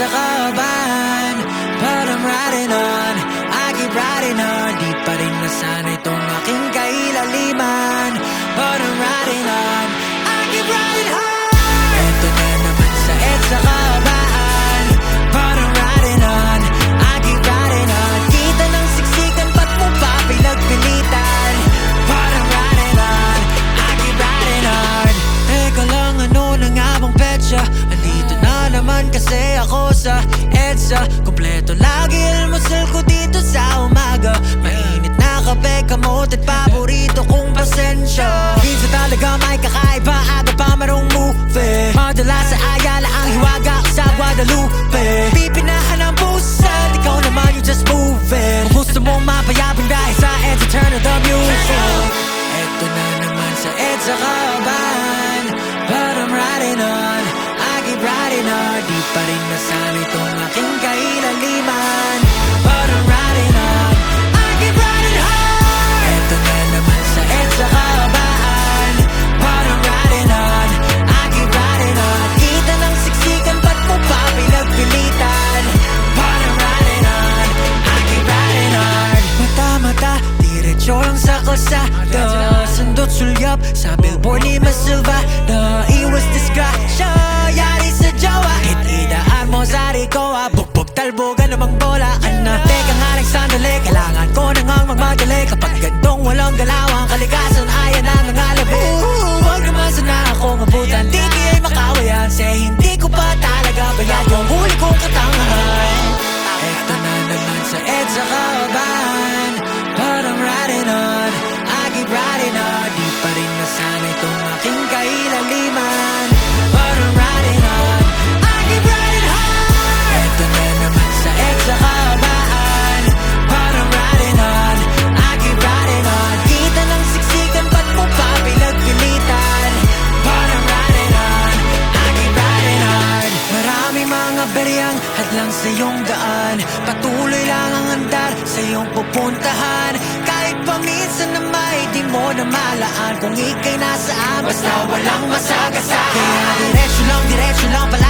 sa kabahan But I'm riding on. I keep riding on. Di pa rin nasanay itong ako sa EDSA Kompleto lagi almusal ko dito sa umaga. Mainit na kape, kamot at paborito kong pasensya. Minsan talaga may kakaiba, aga pa marong movie Madalas sa Di pa rin nasanay itong aking kailaliman But I'm riding on, I keep riding hard Eto na naman sa EDSA kaban But I'm riding on, I keep riding on. Kita ng siksikan, ba't mo pa pinagpilitan? But I'm riding on, I keep riding on. Mata-mata, diretso lang sa kalsada. Sundot sulyap sa billboard ni Masilva bugbog talbogan namang bola? Ana, teka nga lang sandali, kailangan ko na ngang magmadali. Kapag gantong walang galawang kalikasan, ayan hadlang sa iyong daan Patuloy lang ang andar sa iyong pupuntahan. Kahit pa minsan na may di mo na malaan Kung ikay nasaan basta walang masagasaan. Kaya diretsyo lang, diretsyo lang Palagi